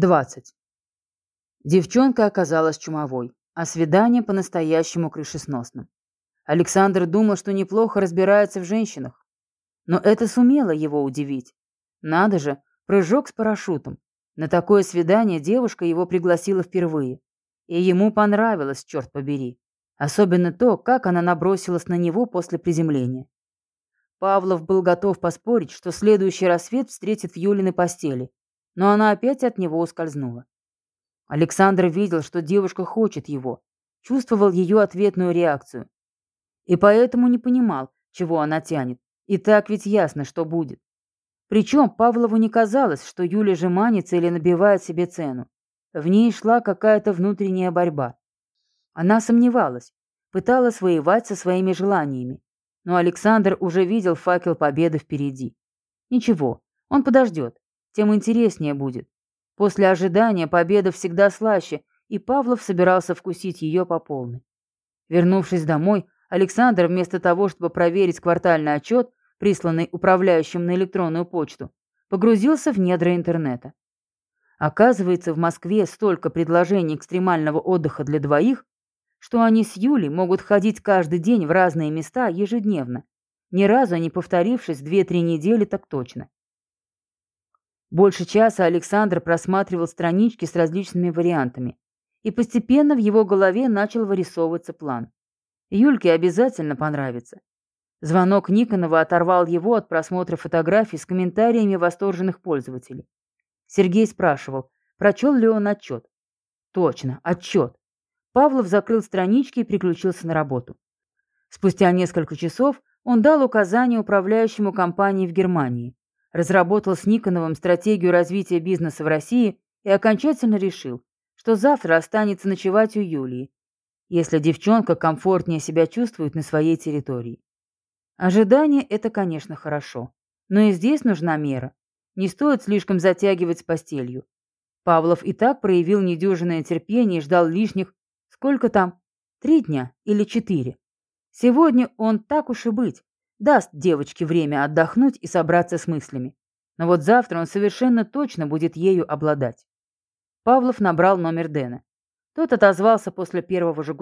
20. Девчонка оказалась чумовой, а свидание по-настоящему крышесносным. Александр думал, что неплохо разбирается в женщинах. Но это сумело его удивить. Надо же, прыжок с парашютом. На такое свидание девушка его пригласила впервые. И ему понравилось, черт побери. Особенно то, как она набросилась на него после приземления. Павлов был готов поспорить, что следующий рассвет встретит в Юлиной постели, но она опять от него ускользнула. Александр видел, что девушка хочет его, чувствовал ее ответную реакцию. И поэтому не понимал, чего она тянет. И так ведь ясно, что будет. Причем Павлову не казалось, что Юля жеманится или набивает себе цену. В ней шла какая-то внутренняя борьба. Она сомневалась, пыталась воевать со своими желаниями. Но Александр уже видел факел победы впереди. Ничего, он подождет тем интереснее будет. После ожидания победа всегда слаще, и Павлов собирался вкусить ее по полной. Вернувшись домой, Александр вместо того, чтобы проверить квартальный отчет, присланный управляющим на электронную почту, погрузился в недра интернета. Оказывается, в Москве столько предложений экстремального отдыха для двоих, что они с Юлей могут ходить каждый день в разные места ежедневно, ни разу не повторившись две-три недели так точно. Больше часа Александр просматривал странички с различными вариантами, и постепенно в его голове начал вырисовываться план. Юльке обязательно понравится. Звонок Никонова оторвал его от просмотра фотографий с комментариями восторженных пользователей. Сергей спрашивал, прочел ли он отчет. Точно, отчет. Павлов закрыл странички и переключился на работу. Спустя несколько часов он дал указание управляющему компании в Германии разработал с Никоновым стратегию развития бизнеса в России и окончательно решил, что завтра останется ночевать у Юлии, если девчонка комфортнее себя чувствует на своей территории. Ожидание – это, конечно, хорошо, но и здесь нужна мера. Не стоит слишком затягивать с постелью. Павлов и так проявил недюжинное терпение и ждал лишних, сколько там, три дня или четыре. Сегодня он, так уж и быть, даст девочке время отдохнуть и собраться с мыслями. Но вот завтра он совершенно точно будет ею обладать. Павлов набрал номер Дэна. Тот отозвался после первого же.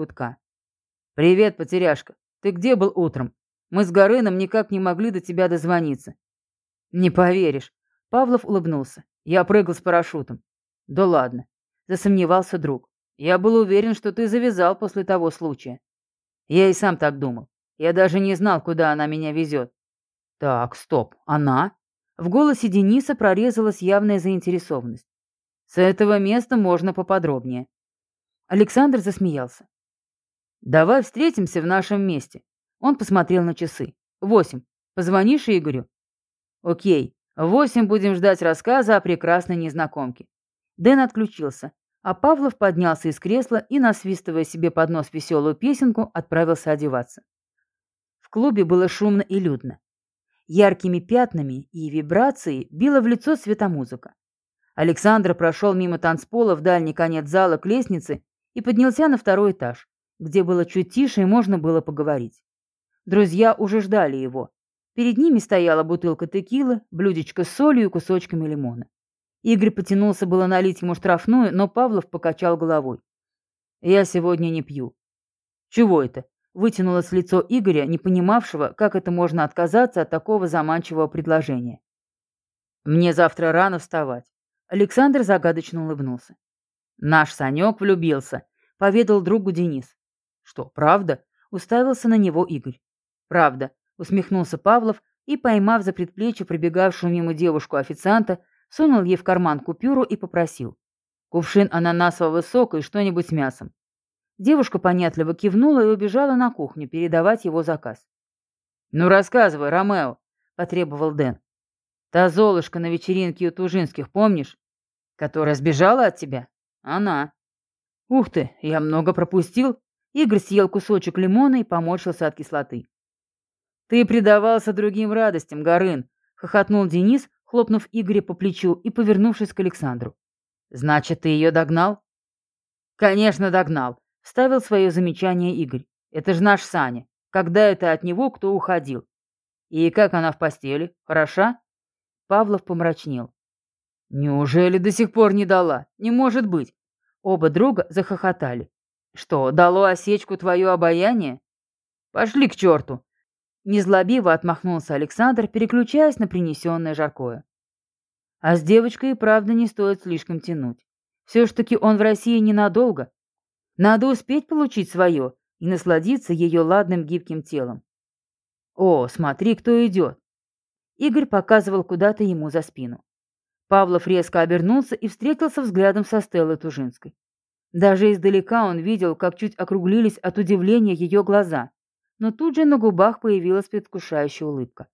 «Привет, потеряшка. Ты где был утром? Мы с Горыном никак не могли до тебя дозвониться». «Не поверишь». Павлов улыбнулся. «Я прыгал с парашютом». «Да ладно». Засомневался друг. «Я был уверен, что ты завязал после того случая». «Я и сам так думал. Я даже не знал, куда она меня везет. Так, стоп, она? В голосе Дениса прорезалась явная заинтересованность. С этого места можно поподробнее. Александр засмеялся. Давай встретимся в нашем месте. Он посмотрел на часы. Восемь. Позвонишь Игорю? Окей. Восемь будем ждать рассказа о прекрасной незнакомке. Дэн отключился, а Павлов поднялся из кресла и, насвистывая себе под нос веселую песенку, отправился одеваться. В клубе было шумно и людно. Яркими пятнами и вибрацией била в лицо светомузыка. Александр прошел мимо танцпола в дальний конец зала к лестнице и поднялся на второй этаж, где было чуть тише и можно было поговорить. Друзья уже ждали его. Перед ними стояла бутылка текилы, блюдечко с солью и кусочками лимона. Игорь потянулся было налить ему штрафную, но Павлов покачал головой. «Я сегодня не пью». «Чего это?» Вытянулось лицо Игоря, не понимавшего, как это можно отказаться от такого заманчивого предложения. «Мне завтра рано вставать». Александр загадочно улыбнулся. «Наш Санек влюбился», — поведал другу Денис. «Что, правда?» — уставился на него Игорь. «Правда», — усмехнулся Павлов и, поймав за предплечье пробегавшую мимо девушку-официанта, сунул ей в карман купюру и попросил. «Кувшин ананасового сока и что-нибудь с мясом. Девушка понятливо кивнула и убежала на кухню передавать его заказ. «Ну, рассказывай, Ромео», — потребовал Дэн. «Та Золушка на вечеринке у Тужинских, помнишь? Которая сбежала от тебя? Она». «Ух ты, я много пропустил». Игорь съел кусочек лимона и поморщился от кислоты. «Ты предавался другим радостям, Горын», — хохотнул Денис, хлопнув Игоря по плечу и повернувшись к Александру. «Значит, ты ее догнал?» «Конечно, догнал», Ставил свое замечание Игорь. Это же наш Саня. Когда это от него кто уходил? И как она в постели? Хороша? Павлов помрачнел. Неужели до сих пор не дала? Не может быть. Оба друга захохотали. Что, дало осечку твое обаяние? Пошли к черту. Незлобиво отмахнулся Александр, переключаясь на принесенное жаркое. А с девочкой и правда не стоит слишком тянуть. Все ж таки он в России ненадолго. Надо успеть получить свое и насладиться ее ладным гибким телом. О, смотри, кто идет. Игорь показывал куда-то ему за спину. Павлов резко обернулся и встретился взглядом со Стеллой Тужинской. Даже издалека он видел, как чуть округлились от удивления ее глаза, но тут же на губах появилась предвкушающая улыбка.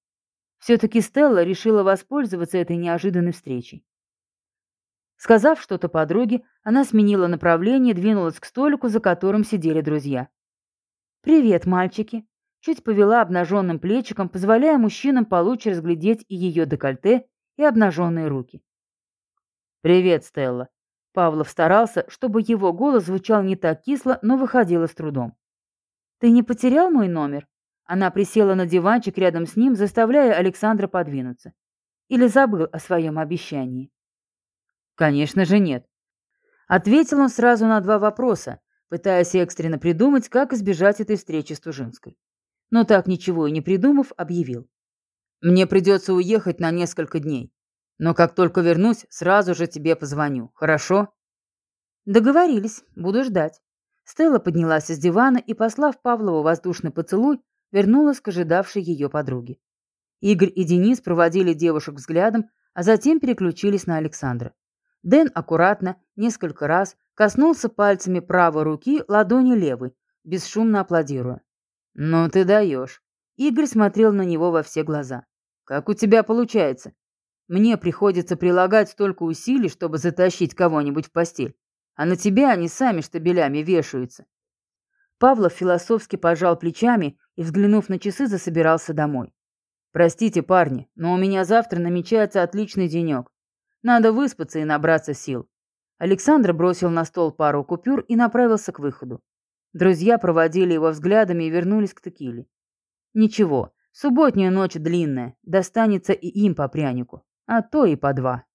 Все-таки Стелла решила воспользоваться этой неожиданной встречей. Сказав что-то подруге, она сменила направление и двинулась к столику, за которым сидели друзья. «Привет, мальчики!» Чуть повела обнаженным плечиком, позволяя мужчинам получше разглядеть и ее декольте, и обнаженные руки. «Привет, Стелла!» Павлов старался, чтобы его голос звучал не так кисло, но выходило с трудом. «Ты не потерял мой номер?» Она присела на диванчик рядом с ним, заставляя Александра подвинуться. Или забыл о своем обещании? Конечно же нет. Ответил он сразу на два вопроса, пытаясь экстренно придумать, как избежать этой встречи с Тужинской. Но так ничего и не придумав, объявил. «Мне придется уехать на несколько дней. Но как только вернусь, сразу же тебе позвоню, хорошо?» «Договорились, буду ждать». Стелла поднялась из дивана и, послав Павлову воздушный поцелуй, вернулась к ожидавшей ее подруге. Игорь и Денис проводили девушек взглядом, а затем переключились на Александра. Дэн аккуратно, несколько раз, коснулся пальцами правой руки ладони левой, бесшумно аплодируя. «Ну ты даешь!» Игорь смотрел на него во все глаза. «Как у тебя получается? Мне приходится прилагать столько усилий, чтобы затащить кого-нибудь в постель, а на тебя они сами штабелями вешаются. Павлов философски пожал плечами и, взглянув на часы, засобирался домой. «Простите, парни, но у меня завтра намечается отличный денек. Надо выспаться и набраться сил». Александр бросил на стол пару купюр и направился к выходу. Друзья проводили его взглядами и вернулись к текиле. «Ничего, субботняя ночь длинная, достанется и им по прянику, а то и по два».